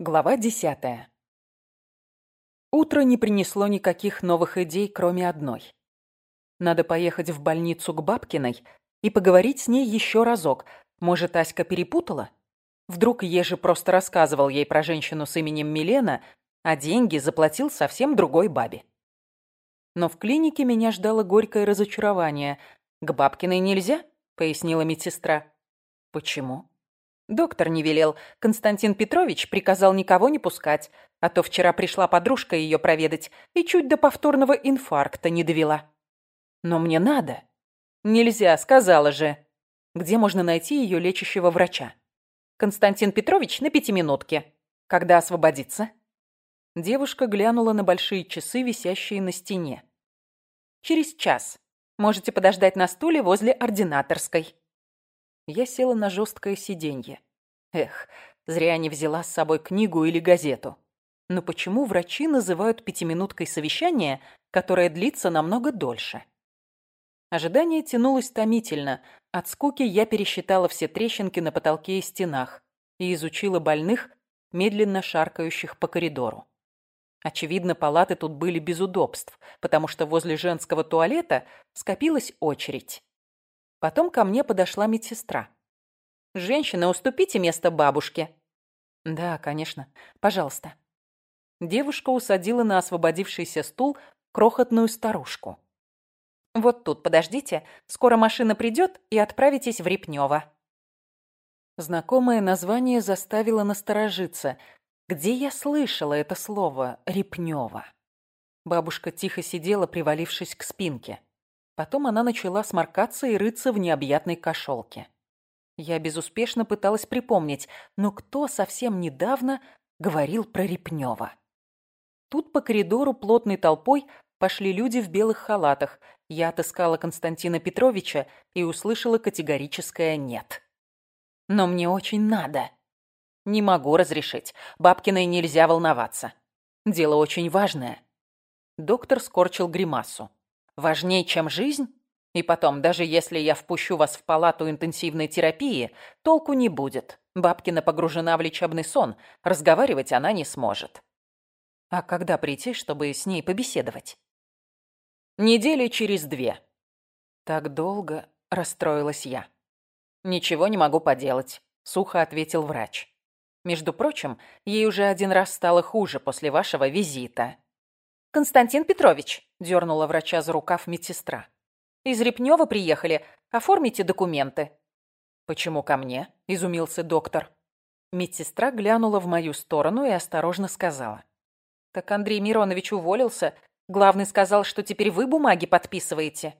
Глава десятая. Утро не принесло никаких новых идей, кроме одной. Надо поехать в больницу к Бабкиной и поговорить с ней еще разок. Может, Аська перепутала? Вдруг Ежи просто рассказывал ей про женщину с именем Милена, а деньги заплатил совсем другой бабе. Но в клинике меня ждало горькое разочарование. «К Бабкиной нельзя?» — пояснила медсестра. «Почему?» Доктор не велел. Константин Петрович приказал никого не пускать. А то вчера пришла подружка ее проведать и чуть до повторного инфаркта не довела. Но мне надо. Нельзя, сказала же. Где можно найти ее лечащего врача? Константин Петрович на пятиминутке. Когда освободится? Девушка глянула на большие часы, висящие на стене. Через час. Можете подождать на стуле возле ординаторской. Я села на жесткое сиденье. Эх, зря не взяла с собой книгу или газету. Но почему врачи называют пятиминуткой совещание, которое длится намного дольше? Ожидание тянулось томительно. От скуки я пересчитала все трещинки на потолке и стенах и изучила больных, медленно шаркающих по коридору. Очевидно, палаты тут были без удобств, потому что возле женского туалета скопилась очередь. Потом ко мне подошла медсестра. «Женщина, уступите место бабушке». «Да, конечно. Пожалуйста». Девушка усадила на освободившийся стул крохотную старушку. «Вот тут, подождите. Скоро машина придет, и отправитесь в Репнево». Знакомое название заставило насторожиться. Где я слышала это слово «Репнево»? Бабушка тихо сидела, привалившись к спинке. Потом она начала сморкаться и рыться в необъятной кошелке. Я безуспешно пыталась припомнить, но кто совсем недавно говорил про Репнева? Тут по коридору плотной толпой пошли люди в белых халатах. Я отыскала Константина Петровича и услышала категорическое «нет». «Но мне очень надо». «Не могу разрешить. Бабкиной нельзя волноваться. Дело очень важное». Доктор скорчил гримасу. Важнее, чем жизнь? И потом, даже если я впущу вас в палату интенсивной терапии, толку не будет. Бабкина погружена в лечебный сон, разговаривать она не сможет. А когда прийти, чтобы с ней побеседовать? Недели через две. Так долго расстроилась я. Ничего не могу поделать, сухо ответил врач. Между прочим, ей уже один раз стало хуже после вашего визита. «Константин Петрович», – дернула врача за рукав медсестра. «Из Репнева приехали. Оформите документы». «Почему ко мне?» – изумился доктор. Медсестра глянула в мою сторону и осторожно сказала. «Так Андрей Миронович уволился. Главный сказал, что теперь вы бумаги подписываете».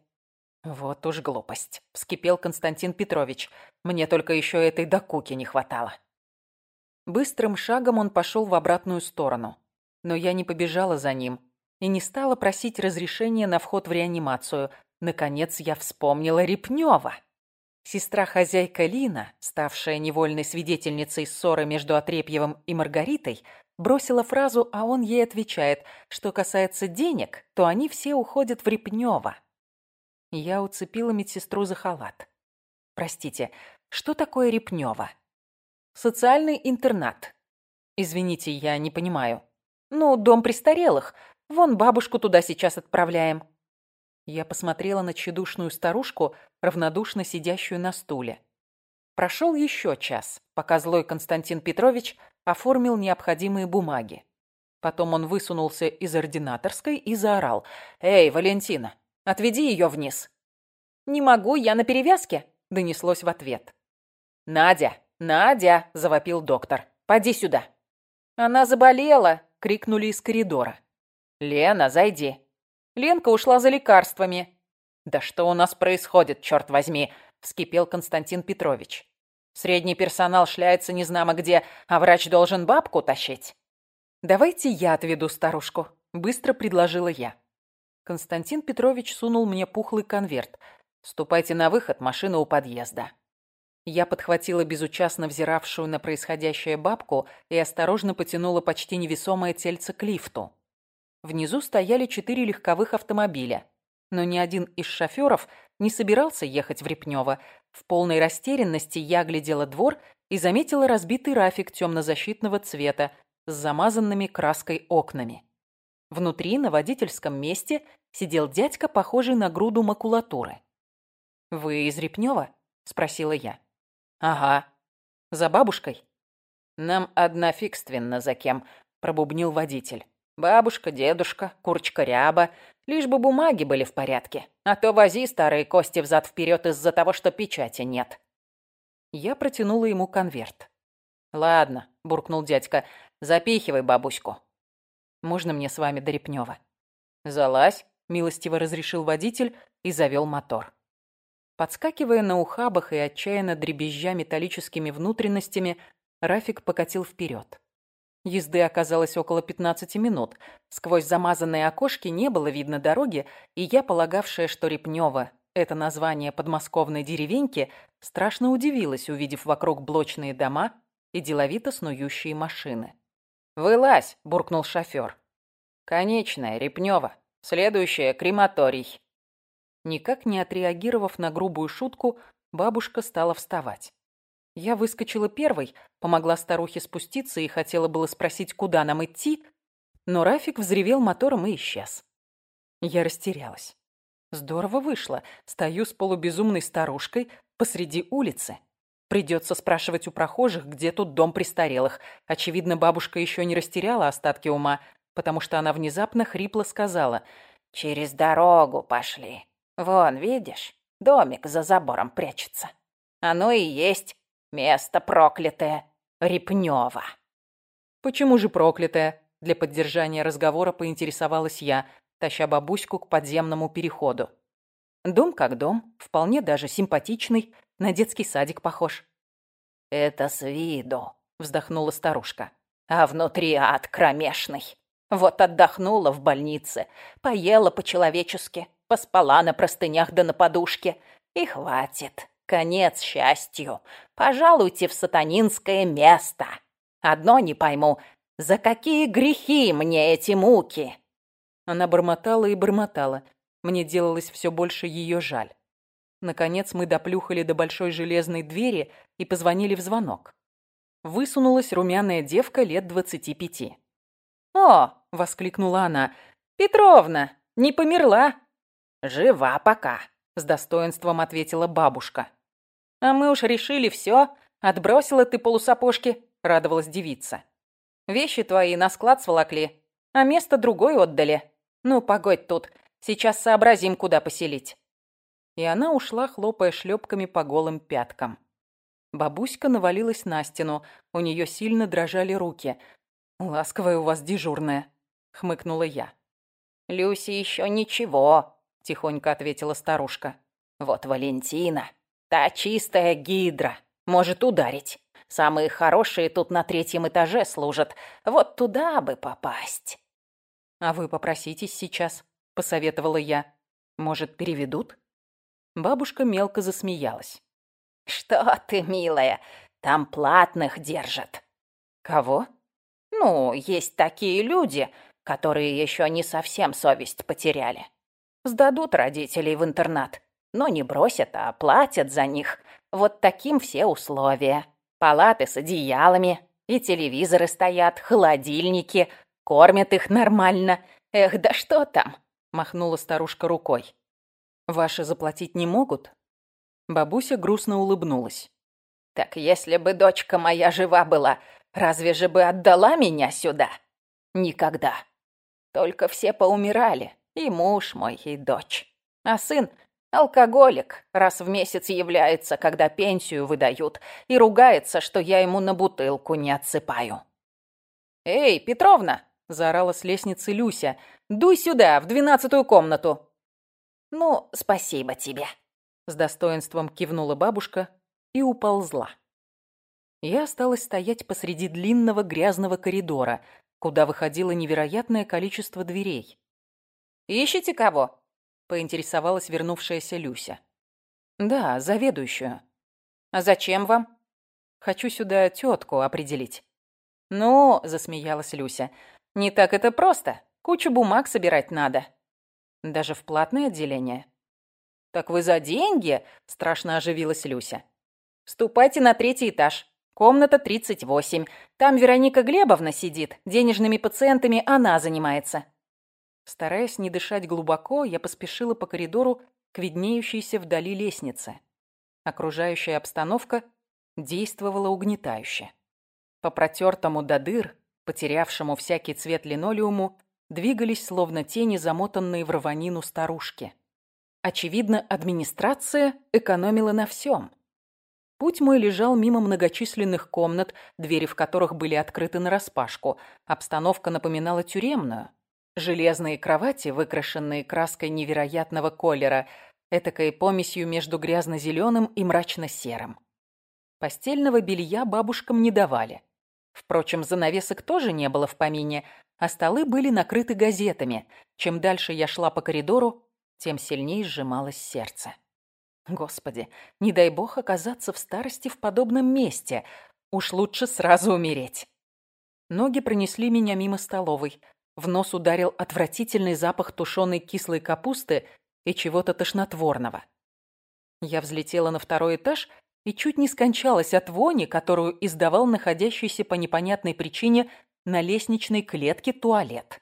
«Вот уж глупость», – вскипел Константин Петрович. «Мне только еще этой докуки не хватало». Быстрым шагом он пошел в обратную сторону. Но я не побежала за ним и не стала просить разрешения на вход в реанимацию. Наконец я вспомнила Репнева. Сестра-хозяйка Лина, ставшая невольной свидетельницей ссоры между Отрепьевым и Маргаритой, бросила фразу, а он ей отвечает, что касается денег, то они все уходят в Репнева. Я уцепила медсестру за халат. Простите, что такое Репнева? Социальный интернат. Извините, я не понимаю. Ну, дом престарелых, Вон бабушку туда сейчас отправляем». Я посмотрела на тщедушную старушку, равнодушно сидящую на стуле. Прошел еще час, пока злой Константин Петрович оформил необходимые бумаги. Потом он высунулся из ординаторской и заорал. «Эй, Валентина, отведи ее вниз!» «Не могу, я на перевязке!» — донеслось в ответ. «Надя! Надя!» — завопил доктор. «Поди сюда!» «Она заболела!» — крикнули из коридора. «Лена, зайди». Ленка ушла за лекарствами. «Да что у нас происходит, черт возьми?» – вскипел Константин Петрович. «Средний персонал шляется незнамо где, а врач должен бабку тащить». «Давайте я отведу старушку», – быстро предложила я. Константин Петрович сунул мне пухлый конверт. «Ступайте на выход, машина у подъезда». Я подхватила безучастно взиравшую на происходящее бабку и осторожно потянула почти невесомое тельце к лифту. Внизу стояли четыре легковых автомобиля. Но ни один из шоферов не собирался ехать в Репнево. В полной растерянности я глядела двор и заметила разбитый рафик темно-защитного цвета, с замазанными краской окнами. Внутри, на водительском месте, сидел дядька, похожий на груду макулатуры. «Вы из Репнева?» – спросила я. «Ага. За бабушкой?» «Нам однофигственно за кем», – пробубнил водитель. «Бабушка, дедушка, курочка ряба. Лишь бы бумаги были в порядке. А то вози старые кости взад-вперед из-за того, что печати нет». Я протянула ему конверт. «Ладно», – буркнул дядька, – «запихивай бабуську». «Можно мне с вами до Репнева?» «Залазь», – милостиво разрешил водитель и завел мотор. Подскакивая на ухабах и отчаянно дребезжа металлическими внутренностями, Рафик покатил вперед. Езды оказалось около 15 минут. Сквозь замазанные окошки не было видно дороги, и я, полагавшая, что Репнево – это название подмосковной деревеньки, страшно удивилась, увидев вокруг блочные дома и деловито снующие машины. «Вылазь!» – буркнул шофер. «Конечная, Репнево. Следующая – крематорий». Никак не отреагировав на грубую шутку, бабушка стала вставать. Я выскочила первой, помогла старухе спуститься и хотела было спросить, куда нам идти, но Рафик взревел мотором и исчез. Я растерялась. Здорово вышло. Стою с полубезумной старушкой посреди улицы. Придется спрашивать у прохожих, где тут дом престарелых. Очевидно, бабушка еще не растеряла остатки ума, потому что она внезапно хрипло сказала «Через дорогу пошли». Вон, видишь, домик за забором прячется. Оно и есть место проклятое Репнево. Почему же проклятое? Для поддержания разговора поинтересовалась я, таща бабуську к подземному переходу. Дом как дом, вполне даже симпатичный, на детский садик похож. «Это с виду», — вздохнула старушка. «А внутри ад кромешный. Вот отдохнула в больнице, поела по-человечески, Поспала на простынях да на подушке. И хватит. Конец счастью. Пожалуйте в сатанинское место. Одно не пойму. За какие грехи мне эти муки? Она бормотала и бормотала. Мне делалось все больше ее жаль. Наконец мы доплюхали до большой железной двери и позвонили в звонок. Высунулась румяная девка лет двадцати пяти. «О!» — воскликнула она. «Петровна, не померла!» «Жива пока», — с достоинством ответила бабушка. «А мы уж решили все. Отбросила ты полусапожки», — радовалась девица. «Вещи твои на склад сволокли, а место другое отдали. Ну, погодь тут, сейчас сообразим, куда поселить». И она ушла, хлопая шлепками по голым пяткам. Бабуська навалилась на стену, у нее сильно дрожали руки. «Ласковая у вас дежурная», — хмыкнула я. «Люси еще ничего», тихонько ответила старушка. Вот Валентина, та чистая гидра, может ударить. Самые хорошие тут на третьем этаже служат. Вот туда бы попасть. А вы попроситесь сейчас, посоветовала я. Может, переведут? Бабушка мелко засмеялась. Что ты, милая, там платных держат. Кого? Ну, есть такие люди, которые еще не совсем совесть потеряли. Сдадут родителей в интернат. Но не бросят, а платят за них. Вот таким все условия. Палаты с одеялами, и телевизоры стоят, холодильники. Кормят их нормально. Эх, да что там? Махнула старушка рукой. Ваши заплатить не могут? Бабуся грустно улыбнулась. Так если бы дочка моя жива была, разве же бы отдала меня сюда? Никогда. Только все поумирали. И муж мой, и дочь. А сын — алкоголик, раз в месяц является, когда пенсию выдают, и ругается, что я ему на бутылку не отсыпаю. «Эй, Петровна!» — заорала с лестницы Люся. «Дуй сюда, в двенадцатую комнату!» «Ну, спасибо тебе!» — с достоинством кивнула бабушка и уползла. Я осталась стоять посреди длинного грязного коридора, куда выходило невероятное количество дверей. «Ищете кого?» — поинтересовалась вернувшаяся Люся. «Да, заведующую». «А зачем вам?» «Хочу сюда тетку определить». «Ну», — засмеялась Люся, — «не так это просто. Кучу бумаг собирать надо». «Даже в платное отделение?» «Так вы за деньги?» — страшно оживилась Люся. «Ступайте на третий этаж. Комната 38. Там Вероника Глебовна сидит. Денежными пациентами она занимается. Стараясь не дышать глубоко, я поспешила по коридору к виднеющейся вдали лестнице. Окружающая обстановка действовала угнетающе. По протертому до дыр, потерявшему всякий цвет линолеуму, двигались словно тени, замотанные в рванину старушки. Очевидно, администрация экономила на всем. Путь мой лежал мимо многочисленных комнат, двери в которых были открыты нараспашку. Обстановка напоминала тюремную. Железные кровати, выкрашенные краской невероятного колера, этакой помесью между грязно-зеленым и мрачно-серым. Постельного белья бабушкам не давали. Впрочем, занавесок тоже не было в помине, а столы были накрыты газетами. Чем дальше я шла по коридору, тем сильнее сжималось сердце. Господи, не дай бог оказаться в старости в подобном месте. Уж лучше сразу умереть. Ноги пронесли меня мимо столовой. В нос ударил отвратительный запах тушеной кислой капусты и чего-то тошнотворного. Я взлетела на второй этаж и чуть не скончалась от вони, которую издавал находящийся по непонятной причине на лестничной клетке туалет.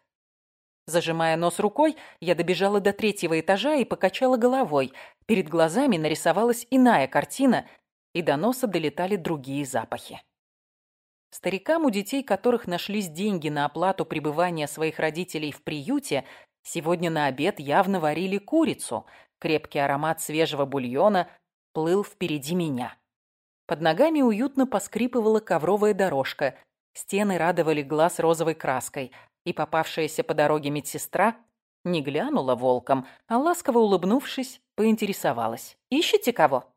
Зажимая нос рукой, я добежала до третьего этажа и покачала головой. Перед глазами нарисовалась иная картина, и до носа долетали другие запахи. Старикам, у детей которых нашлись деньги на оплату пребывания своих родителей в приюте, сегодня на обед явно варили курицу. Крепкий аромат свежего бульона плыл впереди меня. Под ногами уютно поскрипывала ковровая дорожка. Стены радовали глаз розовой краской, и попавшаяся по дороге медсестра не глянула волком, а ласково улыбнувшись, поинтересовалась. «Ищете кого?»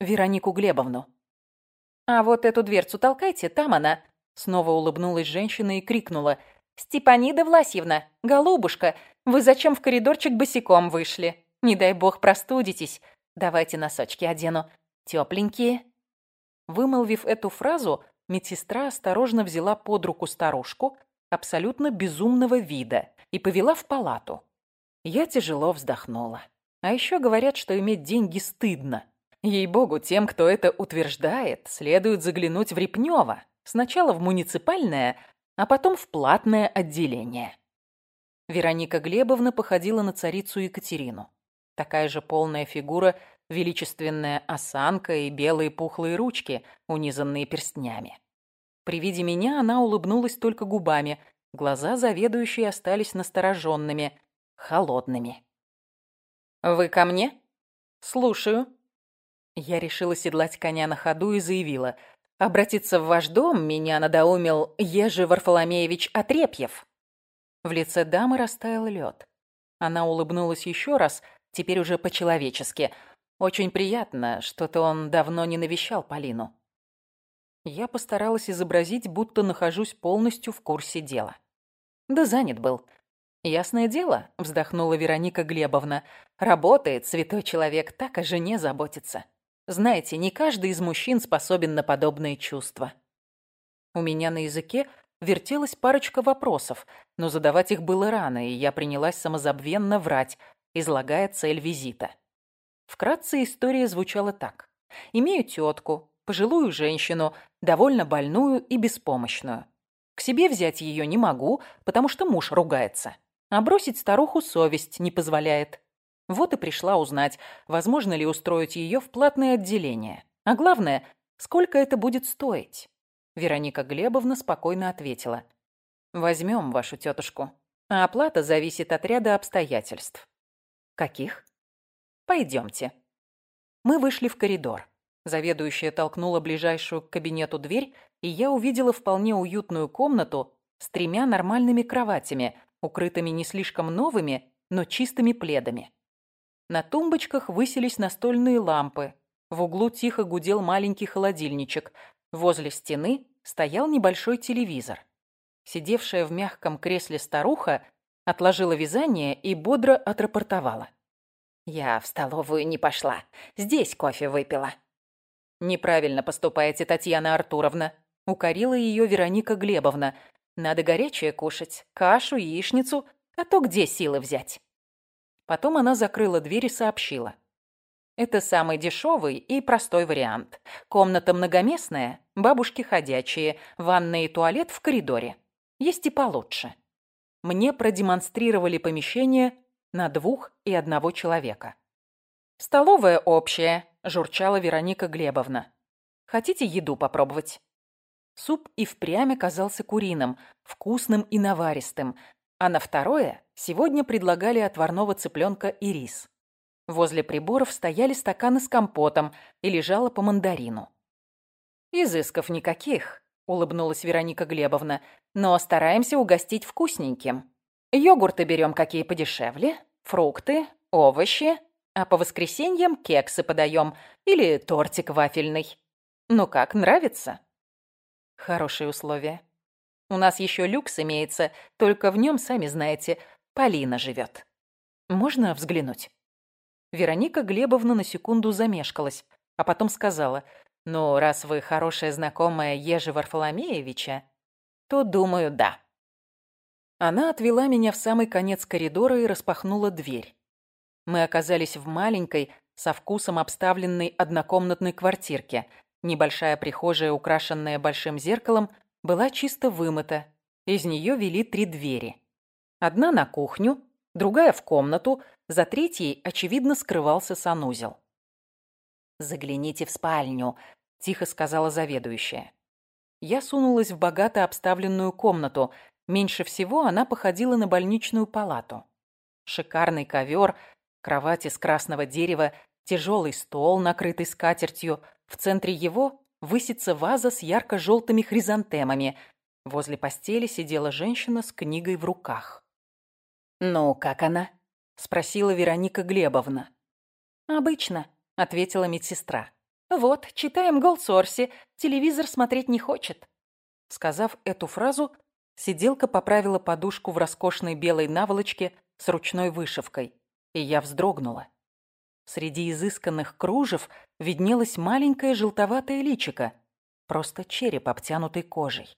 «Веронику Глебовну». «А вот эту дверцу толкайте, там она!» Снова улыбнулась женщина и крикнула. «Степанида Власьевна, голубушка, вы зачем в коридорчик босиком вышли? Не дай бог простудитесь. Давайте носочки одену. Тепленькие». Вымолвив эту фразу, медсестра осторожно взяла под руку старушку, абсолютно безумного вида, и повела в палату. Я тяжело вздохнула. А еще говорят, что иметь деньги стыдно. Ей-богу, тем, кто это утверждает, следует заглянуть в Репнево. Сначала в муниципальное, а потом в платное отделение. Вероника Глебовна походила на царицу Екатерину. Такая же полная фигура, величественная осанка и белые пухлые ручки, унизанные перстнями. При виде меня она улыбнулась только губами. Глаза заведующей остались настороженными, холодными. «Вы ко мне?» «Слушаю». Я решила седлать коня на ходу и заявила. «Обратиться в ваш дом меня надоумил Ежи Варфоломеевич Отрепьев». В лице дамы растаял лед. Она улыбнулась еще раз – теперь уже по-человечески. Очень приятно, что-то он давно не навещал Полину. Я постаралась изобразить, будто нахожусь полностью в курсе дела. Да занят был. «Ясное дело», — вздохнула Вероника Глебовна. «Работает, святой человек, так о жене заботится. Знаете, не каждый из мужчин способен на подобные чувства». У меня на языке вертелась парочка вопросов, но задавать их было рано, и я принялась самозабвенно врать, излагая цель визита. Вкратце история звучала так. «Имею тетку, пожилую женщину, довольно больную и беспомощную. К себе взять ее не могу, потому что муж ругается. А бросить старуху совесть не позволяет. Вот и пришла узнать, возможно ли устроить ее в платное отделение. А главное, сколько это будет стоить. Вероника Глебовна спокойно ответила. «Возьмем вашу тетушку. А оплата зависит от ряда обстоятельств. «Каких?» «Пойдемте». Мы вышли в коридор. Заведующая толкнула ближайшую к кабинету дверь, и я увидела вполне уютную комнату с тремя нормальными кроватями, укрытыми не слишком новыми, но чистыми пледами. На тумбочках высились настольные лампы. В углу тихо гудел маленький холодильничек. Возле стены стоял небольшой телевизор. Сидевшая в мягком кресле старуха Отложила вязание и бодро отрапортовала. «Я в столовую не пошла. Здесь кофе выпила». «Неправильно поступаете, Татьяна Артуровна», — укорила ее Вероника Глебовна. «Надо горячее кушать, кашу, яичницу, а то где силы взять?» Потом она закрыла дверь и сообщила. «Это самый дешевый и простой вариант. Комната многоместная, Бабушки ходячие, ванная и туалет в коридоре. Есть и получше. Мне продемонстрировали помещение на двух и одного человека. «Столовая общая», – журчала Вероника Глебовна. «Хотите еду попробовать?» Суп и впрямь оказался куриным, вкусным и наваристым, а на второе сегодня предлагали отварного цыпленка и рис. Возле приборов стояли стаканы с компотом и лежало по мандарину. «Изысков никаких», — улыбнулась Вероника Глебовна, «но стараемся угостить вкусненьким. Йогурты берем какие подешевле, фрукты, овощи, а по воскресеньям кексы подаем или тортик вафельный. Ну как, нравится?» Хорошие условия. У нас еще люкс имеется, только в нем, сами знаете, Полина живет. Можно взглянуть?» Вероника Глебовна на секунду замешкалась, а потом сказала, «Ну, раз вы хорошая знакомая Ежи Варфоломеевича, то, думаю, да». Она отвела меня в самый конец коридора и распахнула дверь. Мы оказались в маленькой, со вкусом обставленной однокомнатной квартирке, Небольшая прихожая, украшенная большим зеркалом, была чисто вымыта. Из нее вели три двери. Одна на кухню, другая в комнату, за третьей, очевидно, скрывался санузел. «Загляните в спальню», – тихо сказала заведующая. Я сунулась в богато обставленную комнату. Меньше всего она походила на больничную палату. Шикарный ковер, кровать из красного дерева, тяжелый стол, накрытый скатертью – в центре его высится ваза с ярко-желтыми хризантемами. Возле постели сидела женщина с книгой в руках. «Ну, как она?» – спросила Вероника Глебовна. «Обычно», – ответила медсестра. «Вот, читаем Голсорси, телевизор смотреть не хочет». Сказав эту фразу, сиделка поправила подушку в роскошной белой наволочке с ручной вышивкой, и я вздрогнула. Среди изысканных кружев виднелось маленькое желтоватое личико, просто череп, обтянутый кожей.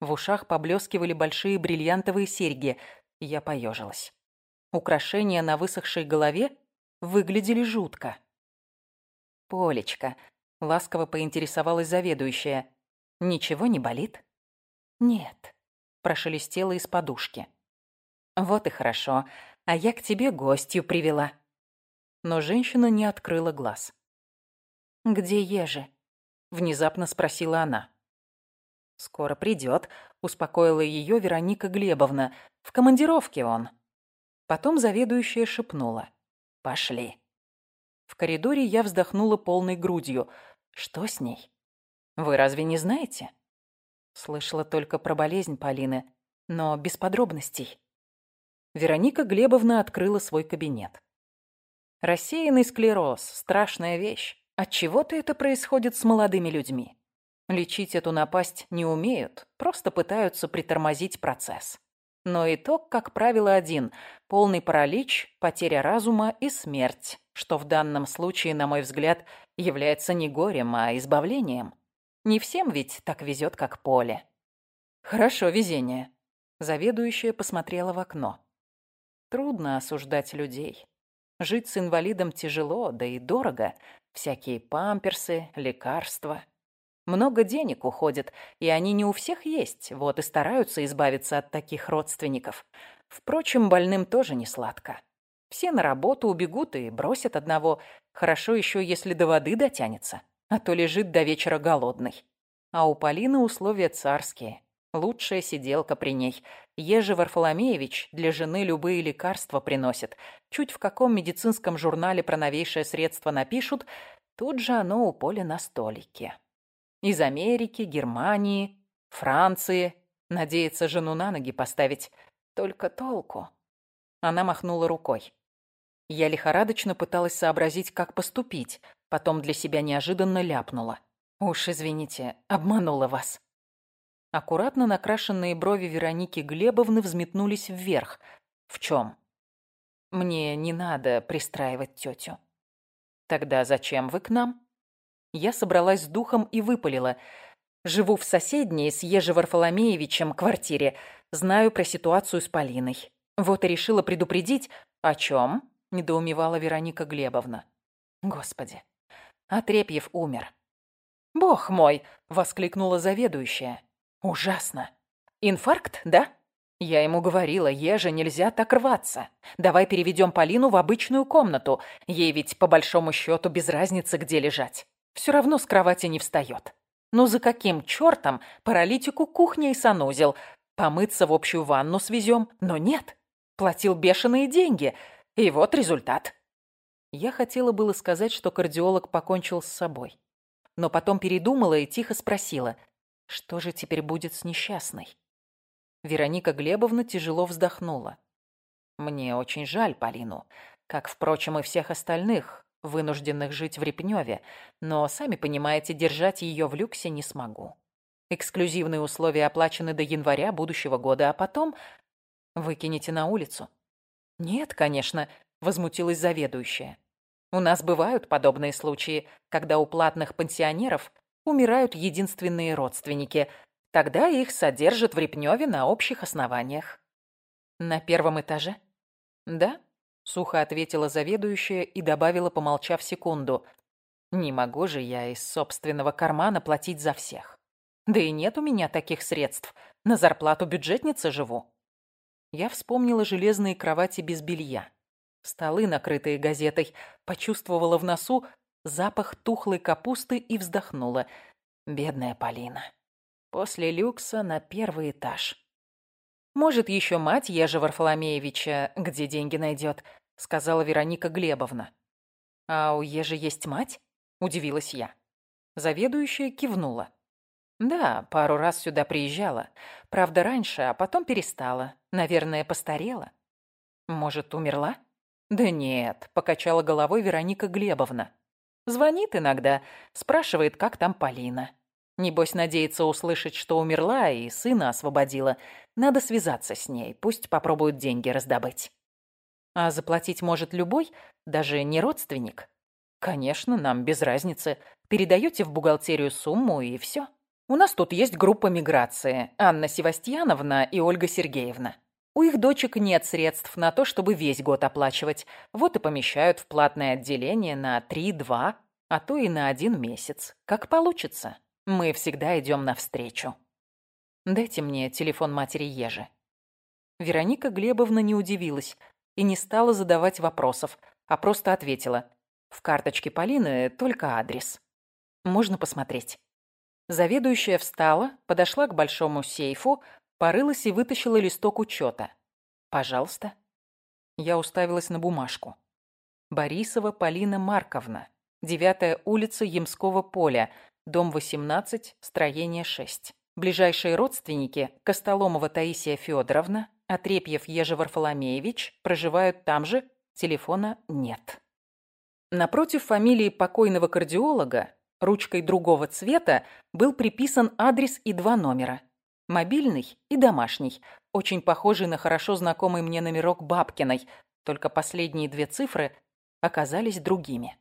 В ушах поблескивали большие бриллиантовые серьги, я поежилась. Украшения на высохшей голове выглядели жутко. «Полечка», — ласково поинтересовалась заведующая, — «ничего не болит?» «Нет», — прошелестела из подушки. «Вот и хорошо, а я к тебе гостью привела», но женщина не открыла глаз. «Где Ежи?» — внезапно спросила она. «Скоро придет», — успокоила ее Вероника Глебовна. «В командировке он». Потом заведующая шепнула. «Пошли». В коридоре я вздохнула полной грудью. «Что с ней? Вы разве не знаете?» Слышала только про болезнь Полины, но без подробностей. Вероника Глебовна открыла свой кабинет. Рассеянный склероз – страшная вещь. Отчего-то это происходит с молодыми людьми. Лечить эту напасть не умеют, просто пытаются притормозить процесс. Но итог, как правило, один – полный паралич, потеря разума и смерть, что в данном случае, на мой взгляд, является не горем, а избавлением. Не всем ведь так везет, как Поле. Хорошо везение. Заведующая посмотрела в окно. Трудно осуждать людей. Жить с инвалидом тяжело, да и дорого. Всякие памперсы, лекарства. Много денег уходит, и они не у всех есть, вот и стараются избавиться от таких родственников. Впрочем, больным тоже не сладко. Все на работу убегут и бросят одного. Хорошо еще, если до воды дотянется, а то лежит до вечера голодный. А у Полины условия царские. Лучшая сиделка при ней. Ежи Варфоломеевич для жены любые лекарства приносит. Чуть в каком медицинском журнале про новейшее средство напишут, тут же оно у Поля на столике. Из Америки, Германии, Франции. Надеется жену на ноги поставить. Только толку. Она махнула рукой. Я лихорадочно пыталась сообразить, как поступить. Потом для себя неожиданно ляпнула. Уж, извините, обманула вас. Аккуратно накрашенные брови Вероники Глебовны взметнулись вверх. В чем? Мне не надо пристраивать тетю. Тогда зачем вы к нам? Я собралась с духом и выпалила. Живу в соседней с Ежи Варфоломеевичем квартире. Знаю про ситуацию с Полиной. Вот и решила предупредить. О чем? Недоумевала Вероника Глебовна. Господи. Отрепьев умер. «Бог мой!» — воскликнула заведующая. «Ужасно! Инфаркт, да?» Я ему говорила, еже нельзя так рваться. Давай переведем Полину в обычную комнату. Ей ведь по большому счету без разницы, где лежать. Все равно с кровати не встает. Ну за каким чертом паралитику кухня и санузел? Помыться в общую ванну свезем, но нет. Платил бешеные деньги. И вот результат. Я хотела было сказать, что кардиолог покончил с собой. Но потом передумала и тихо спросила, что же теперь будет с несчастной? Вероника Глебовна тяжело вздохнула. «Мне очень жаль Полину, как, впрочем, и всех остальных, вынужденных жить в Репнёве, но, сами понимаете, держать ее в люксе не смогу. Эксклюзивные условия оплачены до января будущего года, а потом выкинете на улицу». «Нет, конечно», — возмутилась заведующая. «У нас бывают подобные случаи, когда у платных пансионеров умирают единственные родственники, Тогда их содержат в Репнёве на общих основаниях. На первом этаже? Да, сухо ответила заведующая и добавила, помолчав секунду. Не могу же я из собственного кармана платить за всех. Да и нет у меня таких средств. На зарплату бюджетницы живу. Я вспомнила железные кровати без белья. Столы, накрытые газетой, почувствовала в носу запах тухлой капусты и вздохнула. Бедная Полина. После люкса на первый этаж. «Может, еще мать Ежа Варфоломеевича где деньги найдет», — сказала Вероника Глебовна. «А у Ежи есть мать?» — удивилась я. Заведующая кивнула. «Да, пару раз сюда приезжала. Правда, раньше, а потом перестала. Наверное, постарела. Может, умерла?» «Да нет», — покачала головой Вероника Глебовна. «Звонит иногда, спрашивает, как там Полина. Небось, надеется услышать, что умерла и сына освободила. Надо связаться с ней, пусть попробуют деньги раздобыть. А заплатить может любой, даже не родственник. Конечно, нам без разницы. Передаете в бухгалтерию сумму и все. У нас тут есть группа миграции. Анна Севастьяновна и Ольга Сергеевна. У их дочек нет средств на то, чтобы весь год оплачивать. Вот и помещают в платное отделение на 3-2, а то и на один месяц. Как получится. Мы всегда идем навстречу. Дайте мне телефон матери Ежи. Вероника Глебовна не удивилась и не стала задавать вопросов, а просто ответила. В карточке Полины только адрес. Можно посмотреть. Заведующая встала, подошла к большому сейфу, порылась и вытащила листок учета. «Пожалуйста». Я уставилась на бумажку. Борисова Полина Марковна. Девятая улица Ямского поля дом 18, строение 6. Ближайшие родственники – Костоломова Таисия Федоровна, Отрепьев Ежи Варфоломеевич, проживают там же, телефона нет. Напротив фамилии покойного кардиолога ручкой другого цвета был приписан адрес и два номера. Мобильный и домашний, очень похожий на хорошо знакомый мне номерок Бабкиной, только последние две цифры оказались другими.